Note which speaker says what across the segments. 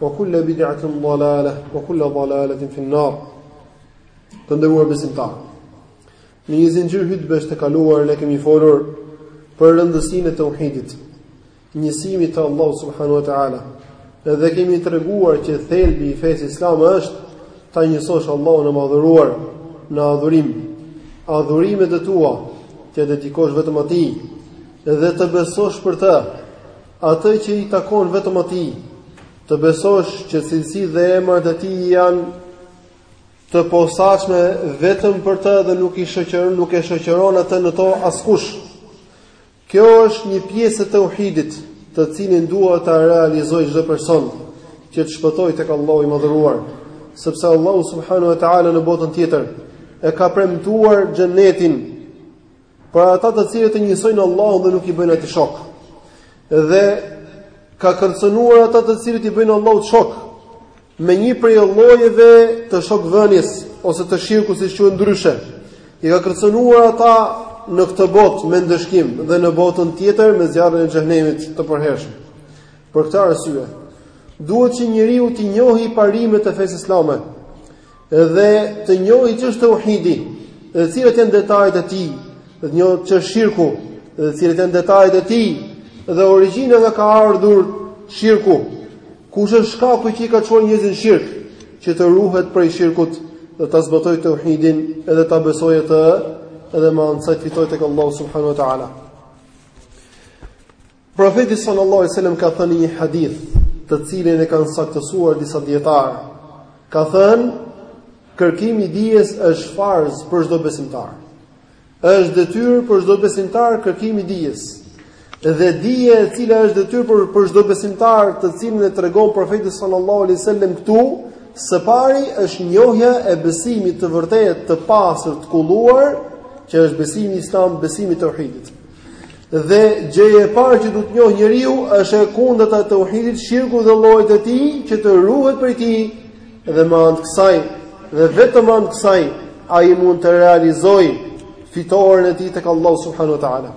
Speaker 1: Wa kulla bid'atin dalala, wa kulla dalalatin fi an-nar. Të nderuar besimtarë. Në një zinxhir hutbesh të kaluar ne kemi folur për rëndësinë e tauhidit, njësimit të Allahut subhanahu wa taala. Dhe kemi treguar që thelbi i fesë islame është ta njësosh Allahun e madhëruar në adhurim. Adhurimet e tua t'ia dedikosh vetëm atij dhe të besosh për të Atë që i takon vetëm Atij, të besosh që cilësitë dhe emrat e Tij janë të posaçme vetëm për të dhe nuk i shoqëron, nuk e shoqëron atë në to askush. Kjo është një pjesë e tauhidit, të cilin duhet ta realizojë çdo person që të shpëtojë tek Allahu i madhëruar, sepse Allahu subhanahu wa taala në botën tjetër e ka premtuar xhenetin Për ata të cilët e njësojnë Allahun dhe nuk i bëjnë atij shok. Dhe ka kërcënuar ata të cilët i bëjnë Allahut shok me një prej llojeve të shokvënies ose të shirkut siç quhet ndryshe. I ka kërcënuar ata në këtë botë me ndëshkim dhe në botën tjetër me zjarrin e xhenemit të përhershëm. Për këtë arsye, duhet që njeriu të njohë parimet e fesë islame Dhe të njohë ç'është tauhidi, dhe cilat janë detajet e tij, dhe të njohë ç'është shirku, dhe cilat janë detajet e tij, dhe origjina nga ka ardhur shirku, kush është shkaku që i ka çuar njerëzit në shirk, që të ruhet prej shirkut, dhe ta zbatojë tauhidin, edhe ta besojë atë, edhe me anë të saj të fitojë tek Allahu subhanahu wa ta'ala. Profeti sallallahu alaihi wasallam ka thënë një hadith, të cilin e kanë saktësuar disa dijetarë. Ka thënë, kërkimi i dijes është farz për çdo besimtar. Është detyrë për çdo besimtar kërkimi i dijes. Dhe dija e cila është detyrë për për çdo besimtar, të cilin e tregon profeti sallallahu alaihi wasallam këtu, Së pari është njohja e besimit të vërtetë të pastër të kulluar, që është besimi Islam, besimi i tauhidit. Dhe gjëja e parë që duhet të njohë njeriu është e kundërta e tauhidit, shirku dhe llojet e tij, që të ruhet prej tij dhe me anë të kësaj dhe vetëm me anë të kësaj ai mund të realizojë fitoren e tij tek Allahu subhanahu wa taala.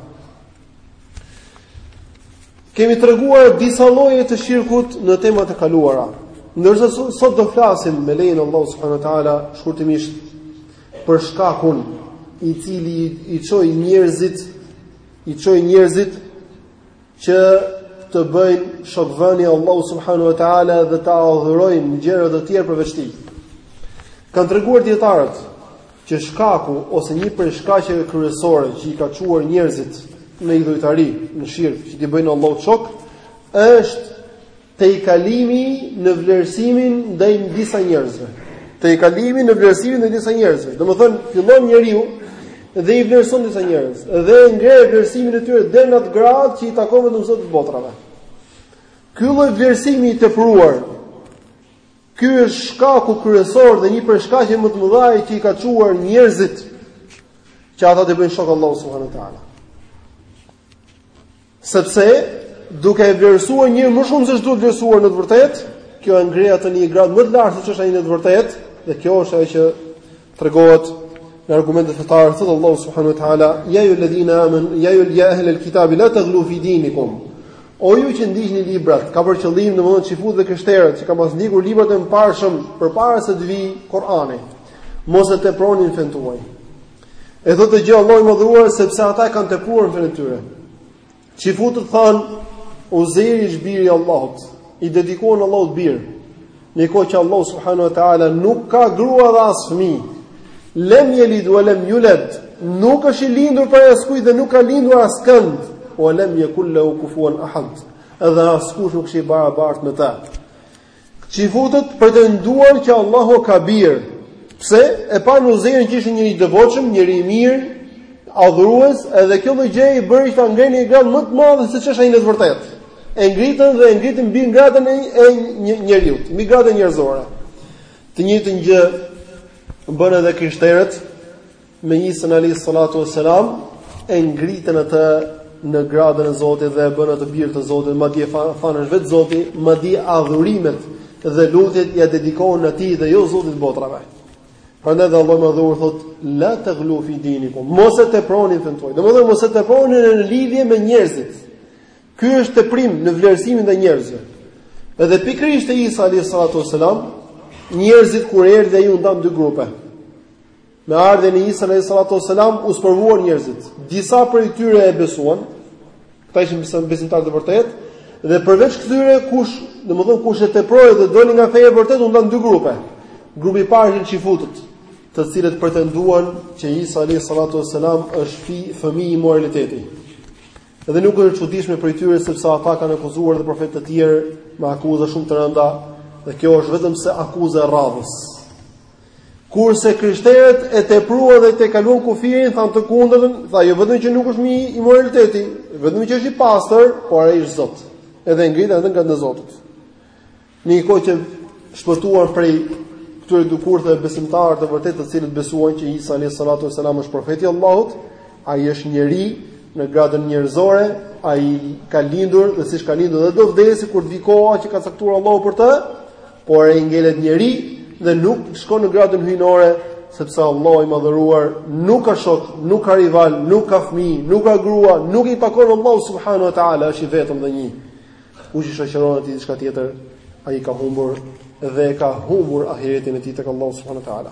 Speaker 1: Kemi treguar disa lloje të shirkut në temat e kaluara. Ndërsa sot do flasim me lejen e Allahu subhanahu wa taala shkurtimisht për shkakun i cili i çoi njerëzit i çoi njerëzit që të bëjnë shokvënie Allahu subhanahu wa taala dhe të adhurojnë gjëra të tjera përveç tij. Kanë treguar dijetarët që shkaku ose një prej shkaqeve kryesore që i ka çuar njerëzit në idhujtari, në shirk që t'i bëjnë Allahut shok, është Tejkalimi në vlerësimin ndaj disa njerëzve. Tejkalimi në vlerësimin ndaj disa njerëzve. Domethënë, fillon njeriu dhe i vlerëson disa njerëz dhe ngre vlerësimin e tyre deri në atë gradë që i takon vetëm Zotit të botrave. Ky lloj vlerësimi i tepruar Ky është shkaku kryesor dhe një prej shkaqeve më të mëdha që i ka çuar njerëzit që ata t'i bëjnë shok Allahut subhanahu wa taala. Sepse duke e vlerësuar njeriun më shumë se ç'duhet vlerësuar në të vërtetë, kjo e ngre atë në një gradë më të lartë se ç'është ai në të vërtetë, dhe kjo është ajo që tregohet në argumentet fetare thotë Allahu subhanahu wa taala ya ayyuhal ladhina aman ya ayyuhal ya ahlal kitabi la taghlu fi dinikum o ju që ndiqni librat ka për qëllim domethënë çifutët dhe krishterët që kanë pas ndjekur librat e mëparshëm përpara se të vijë Kur'ani mos e teproni në fenë tuaj E thotë këtë gjë Allahu i madhëruar sepse ata e kanë tepruar në fenë tyre. Çifutët thanë Uzejri është biri i Allahut, i dedikuan Allahut bir. Në një kohë që Allahu subhanahu wa taala nuk ka grua dhe as fëmijë. Lem yelid wa lem yulad, nuk është i lindur prej askujt dhe nuk ka lindur askënd. Wa lem yakun lahu kufuwan ahad. Edhe askush nuk është i barabartë me të. Çifutët pretenduan që Allahu ka bir. Pse? E panë Uzejrin që ishte njeri i devotshëm, njeri i mirë, adhurues, edhe kjo lloj gjëje i bëri që ta ngrenin një gradë më të madhe se ç'është ai në të vërtetë. E ngritën dhe e ngritën mbi gradën e një njeriu, mbi gradën njerëzore. Të njëjtën gjë bënë edhe krishterët, me Isën alayhi salatu wassalam e ngritën atë në gradën e Zotit dhe e bënë atë bir të Zotit, madje thanë është vetë Zoti, madje adhurimet dhe lutjet ia dedikojnë atij dhe jo Zotit të botëve. Prandaj dhe Allahu i madhëruar thotë la taghlu fi dinikum. Mos e teproni në fenë tuaj. Domethënë mos e teproni në lidhje me njerëzit. Ky është teprim në vlerësimin e njerëzve. Edhe pikërisht te Isa alayhi salatu wasalam, njerëzit kur erdhi ai u ndanë në dy grupe. Me ardhjen e Isa alayhi salatu wasalam u sprovuan njerëzit. Disa prej tyre e besuan. Këta ishin besim besimtarë të vërtetë dhe përveç këtyre kush, domethënë kush e teproi dhe doli nga feja e vërtetë u ndanë në dy grupe. Grupi i parë ishin çifutët, të cilët pretenduan që Isa alayhi salatu wasalam është fi fëmijë imoraliteti. Dhe nuk është e çuditshme për tyre sepse ata kanë akuzuar dhe profetë të tjerë me akuza shumë të rënda, dhe kjo është vetëmse akuza e radhës. Kurse krishterët e tepruan dhe tejkaluan kufirin, thanë të kundërtën, tha jo vetëm që nuk është fëmi imoraliteti, jo vetëm që është i pastër, por ai është Zot. Edhe e ngritën në gradën e Zotit. Në një kohë që shpëtuan prej këtyre dy kurtheve besimtarë të vërtetë të cilët besuan që Isa alayhi salatu wasalam është profeti i Allahut, ai është njeri në gradën njerëzore, ai ka lindur dhe siç ka lindur dhe do vdesë kur të vijë koha që ka caktuar Allahu për të, Por ai ngelet njeri dhe nuk shkon në gradën hyjnore, sepse Allahu i madhëruar nuk ka shok, nuk ka rival, nuk ka fëmijë, nuk ka grua, nuk i takon Allahu subhanahu wa taala, është i vetëm dhe një. Kush i shoqëron atij diçka tjetër, ai ka humbur dhe ka humbur ahiretin e tij tek Allahu subhanahu wa taala.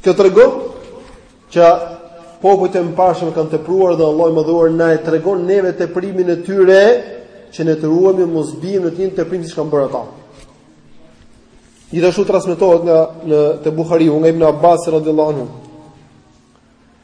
Speaker 1: Kjo tregon që popujt e mparshëm kanë tepruar dhe Allahu i madhëruar na e tregon neve teprimin e tyre që ne të ruhemi mos biem në të njëjtin teprim siç kanë bërë ata. Gjithashtu transmetohet nga në te Buhariu nga Ibn Abbas radhiyallahu anhu.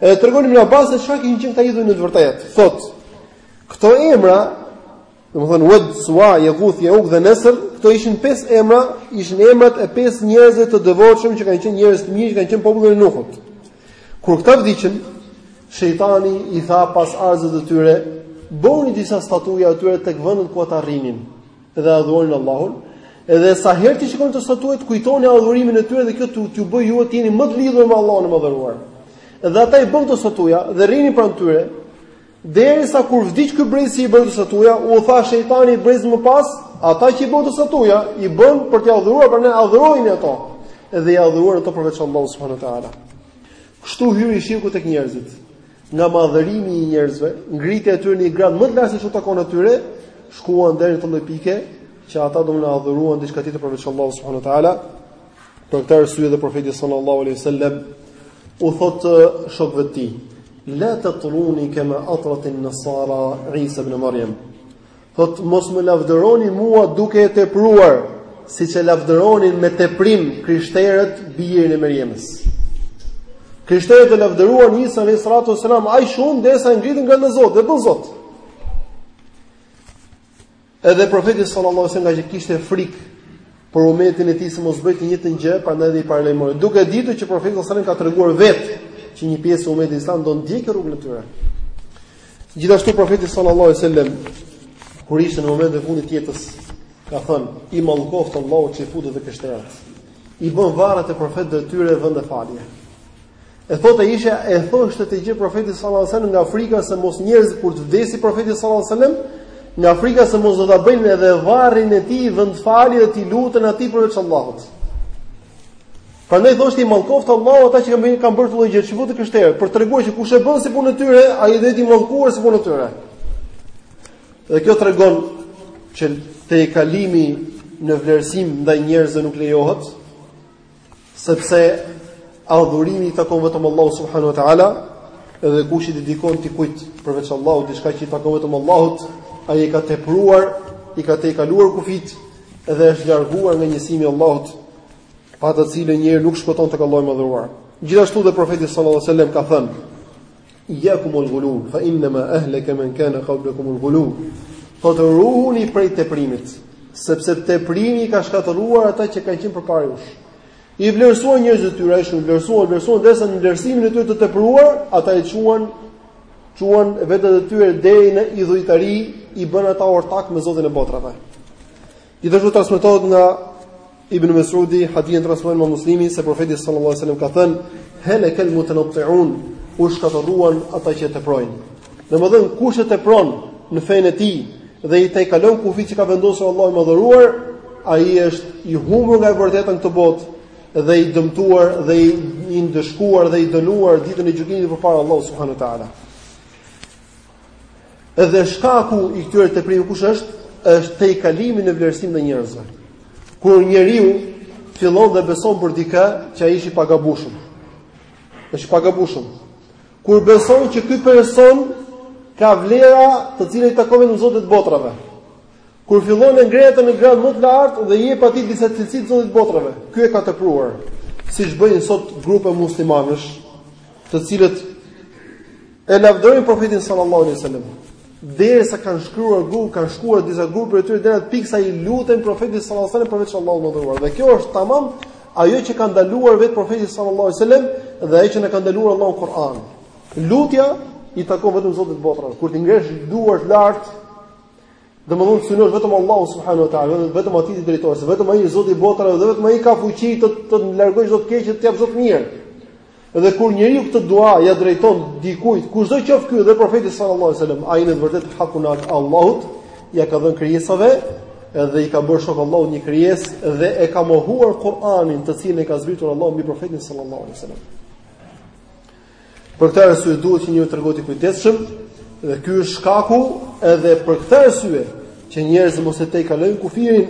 Speaker 1: E tregon Ibn Abbas se çka kishin qenë këta idhuj në të vërtetë. Thot, këto emra, domethënë Wad, Suwa, Yaguth, Yauq dhe Nasr, këto ishin pesë emra, ishin emrat e pesë njerëzve të devotshëm që kanë qenë njerëz të mirë, që kanë qenë në popullin e Nuhut. Kur këta vdiqën, shejtani i tha pasardhësve të tyre, bëni disa statuja atyre tek vendet ku ata rrinin. dhe adhuronin Allahun, edhe sa herë t'i shikoni këto statujat, të kujtoni adhurimin e tyre dhe kjo t'ju të bëjë ju të jeni më të lidhur me Allahun e madhëruar. Dhe ata i bënë këto statuja dhe rrinin pranë tyre, derisa kur vdiq ky brez që i bënë këto statuja, u tha shejtani një brez më pas, ata që i bënë këto statuja, i bënë për t'i adhuruar, prandaj adhurojini ato. Edhe i adhuruan ato përveç Allahut subhanahu teala. Kështu hyri shirku tek njerëzit. nga madhërimi i njerëzve, ngritja e tyre në një grad më të lartë se ç'u takon atyre, shkuan deri në këtë pikë që ata domethënë adhuruan diçka tjetër përveç Allahut subhanahu teala. Për këtë arsye dhe profeti sallallahu alaihi wasallam u thot shokëve të tij: "La tutruni kama atratin nasara Isa ibn Maryam." Thot mos më lavdëroni mua duke e tepruar, siç e lavdëronin me teprim krishterët birin e Meriemës. Krishterët e lavdëruan Isa alayhis salatu wasalam aq shumë derisa e ngritën në gradën Zot, dhe e bënë Zot. Edhe profeti sallallahu alajhi wasallam ngaqë kishte frikë për umetin e tij se mos bëjë të njëjtën gjë, prandaj dhe i paralajmëroi. Duke ditur që profeti sallallahu alajhi wasallam ka treguar vetë që një pjesë e umetit islam do ndjekë rrugën e tyre. Gjithashtu profeti sallallahu alajhi wasallam kur ishte në momentin e fundit të jetës ka thënë: "I mallkoft Allahu çifutët dhe krishterët." I bënë varret e profetëve të tyre vende falje. E thotë Aishja e thoshte këtë gjë profeti sallallahu alajhi wasallam nga frika se mos njerëzit kur të vdesi profeti sallallahu alajhi wasallam, nga frika se mos do ta bëjnë edhe varrin e tij vend falje dhe t'i luten atij përveç Allahut. Prandaj thoshte i mallkoft Allahu ata që kanë kanë bërë këtë gjë, çifutë të krishterë, për të treguar që kush e bën si punë e tyre, ai do të jetë mallkuar si punë e tyre. Dhe kjo tregon që tejkalimi në vlerësim ndaj njerëzve nuk lejohet, Sepse adhurimi i takon vetëm Allahut subhanahu wa taala dhe kush i dedikon dikujt përveç Allahut diçka që i takon vetëm Allahut, ai e ka tepruar, i ka tejkaluar kufijtë dhe është larguar nga njësimi i Allahut, pa të cilin njeriu nuk shpëton tek Allahu i Madhëruar. Gjithashtu dhe profeti sallallahu alajhi wasallam ka thënë: Iyyakum wal ghulu fa innama ahlaka man kana qablakum al ghulu. Thotë ruhuni prej teprimit, sepse teprimi i ka shkatërruar ata që kanë qenë përpara jush. I vlerësuan njerëzit e tyre, aq shumë i vlerësuan, vlerësuan derisa në vlerësimin e tyre të tepruar, ata i çuan çuan vetet e tyre deri në idhujtari, i bënë ata ortakë me Zotin e botrave. Gjithashtu transmetohet nga Ibn Mesudi, hadithin e transmeton Imam Muslimi se profeti sallallahu alajhi wasallam ka thënë: "Halakal mutanatti'un", u shkatërruan ata që e teprojnë. Domethënë, kush e tepron në fenë e tij dhe i tejkalon kufijtë që ka vendosur Allahu i Madhëruar, ai është i humbur nga e vërteta në këtë botë dhe i dëmtuar dhe i, i ndëshkuar dhe i dënuar ditën e gjykimit përpara Allahut subhanahu wa taala. Dhe shkaku i këtyre teprimeve kush është? Është tejkalimi në vlerësim të njerëzve. Kur njeriu fillon dhe beson për dikë që ai është i pagabushëm. Është i pagabushëm. Kur beson që ky person ka vlera të cilat i takojnë Zotit të botrave. Kur fillon e ngre atë në gradë më të lartë dhe i jep atij disa cilësi të Zotit të botrave. Ky e ka tepruar. Siç bëjnë sot grupe muslimanësh, të cilët e lavdërojnë profetin sallallahu alaihi wasallam. Derisa kanë shkuar grup, kanë shkuar disa grupe të tyre deri në pikë sa i luten profetit sallallahu alaihi wasallam përveç Allahut të Madhëruar. Dhe kjo është tamam ajo që ka ndaluar vetë profeti sallallahu alaihi wasallam dhe ajo që na ka ndaluar Allahu në Kur'an. Lutja i takon vetëm Zotit të botrave. Kur t'i ngresh duart lart, Domthonë të synosh vetëm Allahun subhanahu wa taala, vetëm atij t'i drejtohesh, vetëm ai është Zoti i botrave dhe vetëm ai ka fuqi të të largojë çdo të keqe dhe të të japë çdo të mirë. Dhe kur njeriu këtë dua ja drejton dikujt, kushdo qoftë ky dhe profeti sallallahu alajhi wasallam, ai në të vërtetë hakun e Allahut ja ka dhënë krijesave dhe i ka bërë shok Allahut një krijesë dhe e ka mohuar Kur'anin, të cilin e ka zbritur Allahu mbi profetin sallallahu alajhi wasallam. Për këtë arsye duhet që njeriu të tregohet i kujdesshëm dhe ky është shkaku edhe për këtë arsye që njerëzit mos e tejkalojnë kufirin.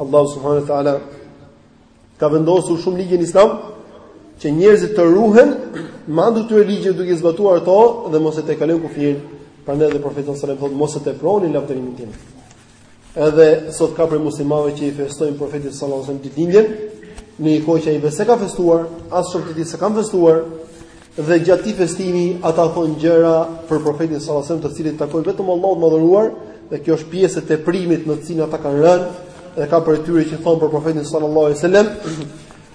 Speaker 1: Allahu subhanahu wa taala ka vendosur shumë ligje në Islam që njerëzit të ruhen me anë të këtyre ligjeve duke i zbatuar ato dhe mos e tejkalojnë kufirin. Prandaj edhe profeti sallallahu alajhi wasallam thotë mos e teproni lavdërimin tim. Edhe sot ka prej muslimanëve që i festojnë profetit sallallahu alajhi wasallam ditëlindjen, në një kohë që ai vetë s'e ka festuar, as shokët e tij s'e kanë festuar dhe gjatë këtij festimi ata thonë gjëra për profetin sallallahu alajhi wasallam, të cilat i takojnë vetëm Allahut të madhëruar, dhe kjo është pjesë e teprimit në të cilin ata kanë rënë, dhe ka prej tyre që thonë për profetin sallallahu alajhi wasallam,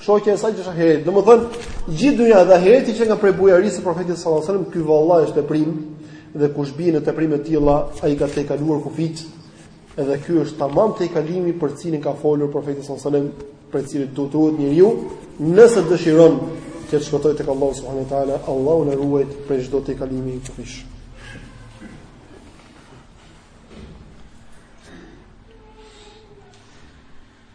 Speaker 1: Shoqja e saj që është ahireti. Domethënë, gjithë dynjaja dhe ahireti qenka prej bujarisë së profetit sallallahu alajhi wasallam, ky valla është teprim dhe kush bie në teprime të tilla, ai ka tejkaluar kufijtë. Edhe ky është tamam tejkalimi për të cilin ka folur profeti sallallahu alajhi wasallam, prej të cilit duhet të ruhet njeriu, nëse dëshiron që të shpëtojë tek Allahu subhanahu wa taala, Allahu na ruajt prej çdo tejkalimi kufijsh.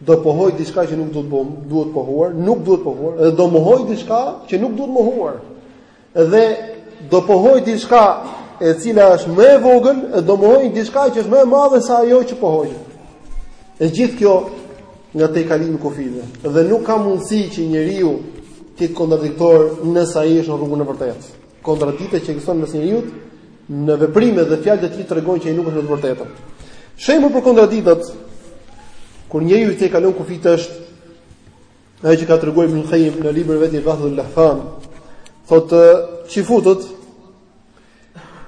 Speaker 1: do pohoj diçka që nuk duhet po duhet pohuar, nuk duhet pohuar, edhe do mohoj diçka që nuk duhet mohuar. Edhe do pohoj diçka e cila është më e vogël, edhe do mohoj diçka që është më e madhe se ajo që pohoj. E gjithë kjo nga tejkalimi i kufijve. Dhe nuk ka mundësi që njeriu të jetë kontradiktor nëse ai është në rrugën e vërtetë. Kontradikta që ekziston mes njeriu në veprimet dhe fjalët e tij tregojnë që ai nuk është në të vërtetën. Shembull për kontradiktat kur njeriu i tejkalon kufijtë është ajo që ka treguar Ibn Qayyim në librin e vet Ighathatul Lahfan, thotë çifutët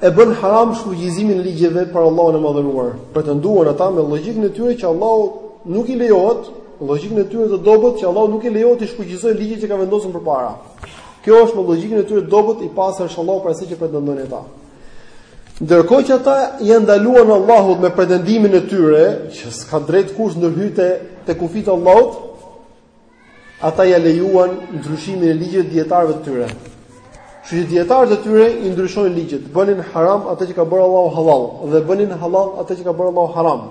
Speaker 1: e bënë haram shfuqizimin e ligjeve për Allahun e madhëruar. Pretenduan ata me logjikën e tyre që Allahut nuk i lejohet, logjikën e tyre të dobët që Allahut nuk i lejohet të shfuqizojë ligjet që ka vendosur përpara. Kjo është me logjikën e tyre të dobët, i pastër është Allahu prej asaj që pretendojnë ata. Ndërkohë që ata ia ndaluan Allahut me pretendimin e tyre, që s'ka drejt kush ndërhyjë te kufijtë e Allahut, ata ia lejuan ndryshimin e ligjeve dijetarëve të tyre. Kështu që dijetarët e tyre i ndryshojnë ligjet, bënin haram atë që ka bërë Allahu halal dhe bënin halal atë që ka bërë Allahu haram.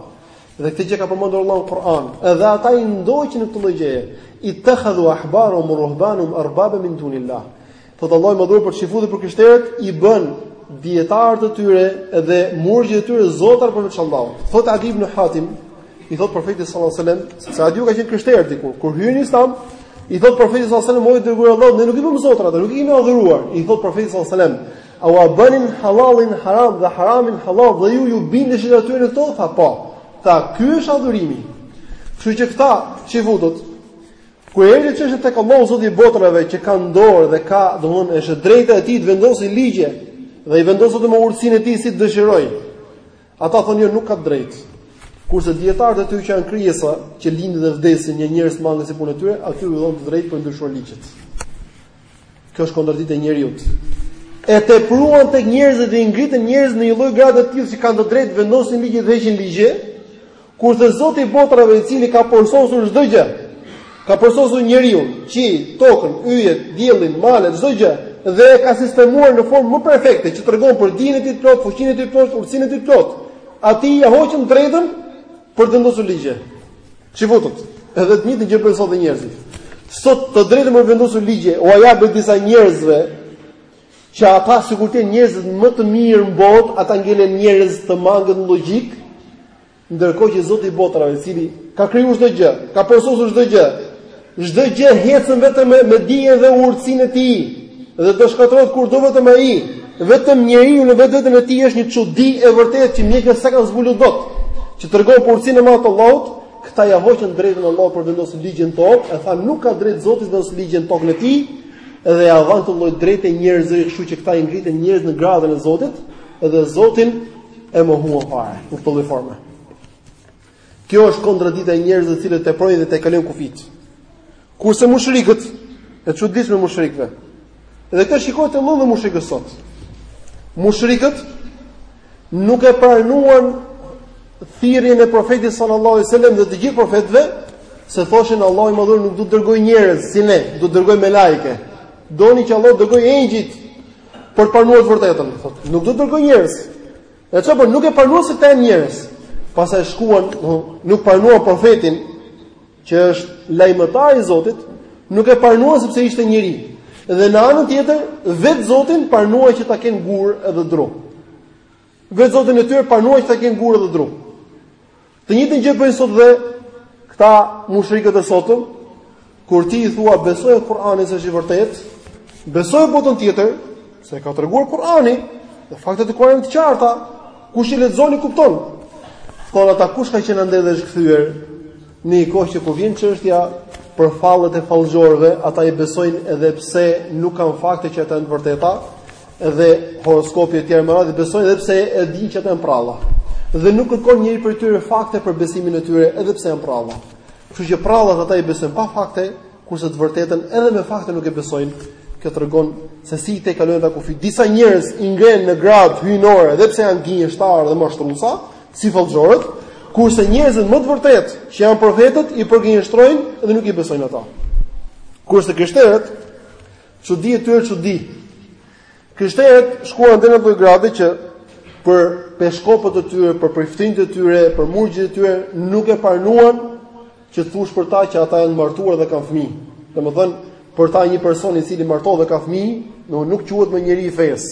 Speaker 1: Dhe këtë gjë e ka përmendur Allahu në Kur'an. Edhe ata i ndoqën në këtë lloj gjëje. Ittakhadhu ahbarahum wa ruhbanahum arbaban min dunillah. Thotë Allahu i madhëruar për çifutët dhe për të krishterët i bënë dijetarët e tyre dhe murgjit e tyre zotëra përveç Allahut. Thot Adi ibn Hatim, i thot profetit sallallahu alajhi wasallam, se Adiu ka qenë krishter dikur, kur hyn në Islam, i thot profetit sallallahu alajhi wasallam, "O i dërguar i Allahut, ne nuk i bëmë zotra, nuk i kemi adhuruar." I thot profeti sallallahu alajhi wasallam, A ua bënin halalin haram dhe haramin halal dhe ju ju bindeshit aty në to? Tha po. Tha, ky është adhurimi. Kështu që këta çifutët, kur erdhi çështja tek Allahu Zoti i botrave që ka në dorë dhe ka, domethënë, është drejta e tij të vendosë ligje dhe i vendos me urtësinë e tij si të dëshirojë. Ata thonë jo nuk ka drejtë. Kurse dijetarët e tyre që janë krijesa, që lindin dhe vdesin dhe njerëz mangësi punët e tyre, atyre u dhanë të drejtë për ndryshuar ligjet. Kjo është kontradiktë e njeriut. E tepruan tek njerëzit dhe i ngritën njerëzit në një lloj grade të tillë që kanë të drejtë vendosin ligje, të heqin ligje, kurse Zoti i botrave i cili ka përsosur çdo gjë, ka përsosur njeriun, qiejt, tokën, yjet, diellin, malet, çdo gjë dhe e ka sistemuar në formën më perfekte që tregon për dijen e tij të plot, fuqinë e tij të plot, urtësinë e tij të plot. Atij ia hoqën të drejtën për të vendosur ligje. Çifutët. Edhe të njëjtën gjë bëjnë sot dhe njerëzit. Sot të drejtën për vendosur ligje ua japin disa njerëzve që ata sikur të jenë njerëzit më të mirë në botë, ata ngelen njerëz të mangët në logjikë, ndërkohë që Zoti i botrave, i cili ka krijuar çdo gjë, ka përsosur çdo gjë, Çdo gjë ecën vetëm me, me dijen dhe urtësinë e tij dhe do shkatërrohet kur do vetëm ai. Vetëm njeriu në vetveten e tij është një çudi e vërtetë që mjekët s'e kanë zbuluar dot. Që tregon urtësinë e madhe të Allahut, këta ia hoqën të drejtën Allahut për vendosur ligje në tokë, e thanë nuk ka drejt Zoti të vendosë ligje në tokën e tij, dhe ia dhanë këtë lloj të drejte njerëzve, kështu që këta i ngritën njerëzit në gradën e Zotit, dhe Zotin e mohuan fare, në këtë lloj forme. Kjo është kontradikta e njerëzve të cilët teprojnë dhe tejkalojnë kufijtë. Kurse mushrikët, e çuditshmja e mushrikëve. Dhe këtë shikojeni dhe te mushrikët sot. Mushrikët nuk e pranuan thirrjen e profetit sallallahu alajhi wasallam dhe të gjithë profetëve se thoshin Allahu i madhëruar nuk do të dërgojë njerëz si ne, do të dërgojë melaike. Donin që Allahu të dërgojë engjëjt për të pranuar të vërtetën, thotë. Nuk do të dërgojë njerëz. E çfarë bënë? Nuk e pranuan se këta janë njerëz. Pastaj shkuan, nuk pranuan profetin që është lajmëtar i Zotit, nuk e pranuan sepse ishte njeri. Dhe në anën tjetër, vetë Zotin pranuan që ta kenë gur edhe dru. Vetë Zotin e tyre pranuan që ta kenë gur edhe dru. Të njëjtën gjë bëjnë sot dhe këta mushrikët e sotëm, kur ti i thua besoje Kur'anin se është i vërtetë, besoje botën tjetër, se e ka treguar Kur'ani, dhe faktet e Kur'anit të qarta, kush i lexon i kupton. Thonë ata kush ka qenë andej dhe është kthyer ndërkohë që kur vjen çështja për fallet e fallxhorëve, ata i besojnë edhe pse nuk kanë fakte që ato janë të vërteta, Edhe horoskopi e tjerë më radhë besojnë edhe pse e dinë që ata janë prralla. Dhe nuk kërkon njeri prej tyre fakte për besimin e tyre edhe pse janë prralla. Kështu që prrallat ata i besojnë pa fakte, kurse të vërtetën edhe me fakte nuk e besojnë. Kjo tregon se si i tejkalojnë ata kufij. Disa njerëz i ngrenë në gradë hyjnore edhe pse janë gënjeshtarë dhe mashtrusa, si fallxhorët, kurse njerëzit më të vërtetë që janë profetët i përgënjeshtrojnë dhe nuk i besojnë ata. Kurse krishterët Çudi e tyre çudi. Krishterët shkuan deri në atë lloj grade që për peshkopët e tyre, për priftinjtë e tyre, për murgjit e tyre nuk e pranuan që të thush për ta që ata janë martuar dhe kanë fëmijë. Domethënë, për ta një person i cili martohet dhe ka fëmijë, ai nuk quhet më njeri i fesë.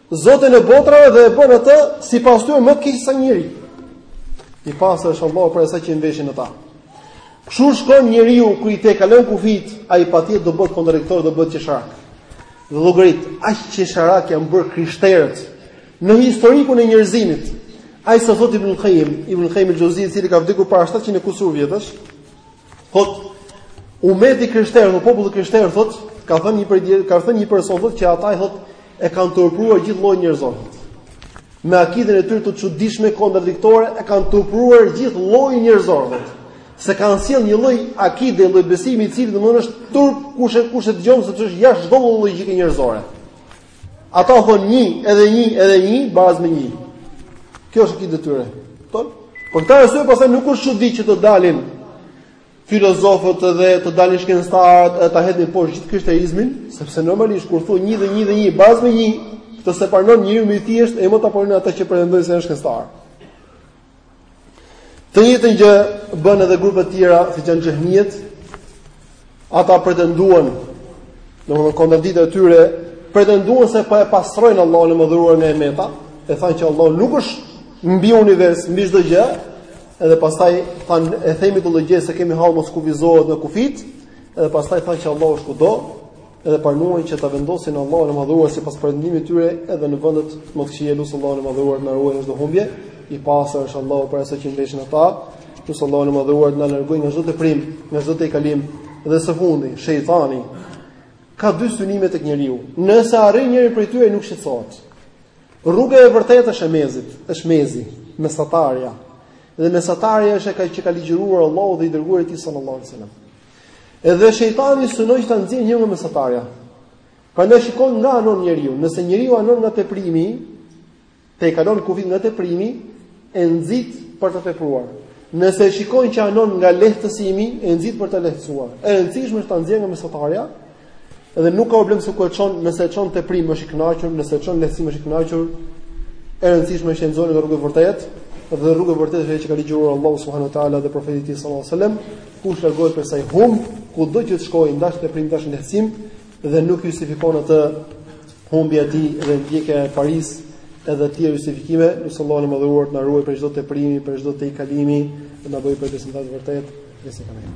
Speaker 1: Zotin e botrave dhe e bën atë sipas tyre më keq sa një njeri. I pastër është Allahu prej asaj që i mveshin ata. Kështu shkon njeriu kur i tejkalon kufijtë, ai patjetër do bëhet kontradiktor, do bëhet qesharak. Dhe llogarit, aq qesharak janë bërë krishterët në historikun e njerëzimit. Aq sa thotë Ibn Qayyim, Ibn Qayyim al-Jawzi i cili ka vdekur para 700 e kusur vjetësh, Thot Umeti krishterë, o populli krishterë thot, ka thënë një për ka thënë një person thot që ata thot e kanë turpëruar gjithë llojin njerëzor. Me akiden e tyre të çuditshme kontradiktore e kanë turpëruar gjithë llojin njerëzor thot. Se kanë sjell një lloj akide, lloj besimi i cili domethënë është turp kush e kush e dëgjon sepse është jashtë çdo lloj logjike njerëzore. Ata thonë një, edhe një, edhe një, baraz me një. Kjo është akidja e tyre. Kupton? Për këtë arsye pastaj nuk është çudi që të dalin filozofët dhe të dalin shkencëtarët e ta hedhin poshtë gjithë krishterizmin, sepse normalisht kur thu një dhe një dhe një, baraz me një, këtë s'e pranon njeriu më i thjeshtë e më ta pranojnë ata që pretendojnë se janë shkencëtarë. Të njëjtën gjë bënë edhe grupe të tjera siç janë xhehmijet. Ata pretenduan, domethënë kontradiktat e tyre, pretenduan se po e pastrojnë Allahun e madhëruar nga e meta, e thanë që Allahu nuk është mbi univers, mbi çdo gjë, edhe pastaj thanë e themi këtë gjë se kemi hall mos kufizohet nga kufijtë, edhe pastaj thanë që Allahu është kudo, Edhe pranuan që ta vendosin Allahun e Madhëruar sipas pretendimit të tyre edhe në vendet më të këqija, e lusim Allahun e Madhëruar të na ruajë nga çdo humbje, i pastër është Allahu prej asaj që mveshin ata, e lusim Allahun e Madhëruar të na largojë nga çdo teprim, nga çdo tejkalim dhe së fundi, shejtani ka dy synime tek njeriu. Nëse arrin njëri prej tyre nuk shqetësohet. Rruga e vërtetë është e mesit, është mesi, mesatarja. Dhe mesatarja është ajo që ka ligjëruar Allahu dhe i dërguari i tij sallallahu alajhi wasallam. Edhe shejtani synon që ta nxjerrë njeriun nga mesatarja. Prandaj shikon nga anon njeriu, nëse njeriu anon nga teprimi, tejkalon kufijtë nga teprimi, e nxit për të tepruar. Nëse shikon që anon nga lehtësimi, e nxit për të lehtësuar. E rëndësishme është ta nxjerrë nga mesatarja, Dhe nuk ka problem se ku e çon, nëse e çon teprim është i kënaqur, nëse e çon lehtësim është i kënaqur. E rëndësishme është të nxorë në rrugën e vërtetë, dhe rruga e vërtetë është ajo që ka ligjëruar Allahu subhanahu wa taala dhe profeti i tij sallallahu alajhi wasallam, kush largohet prej saj humb, kudo që të shkojë ndash teprim ndash lehtësim dhe nuk justifikon atë humbja e tij dhe ndjekja e parisë edhe të tjerë justifikime, lusim Allahun e madhëruar të na ruajë prej çdo teprimi, prej çdo tejkalimi, të na bëjë për besimtarë të vërtetë, besimtarë.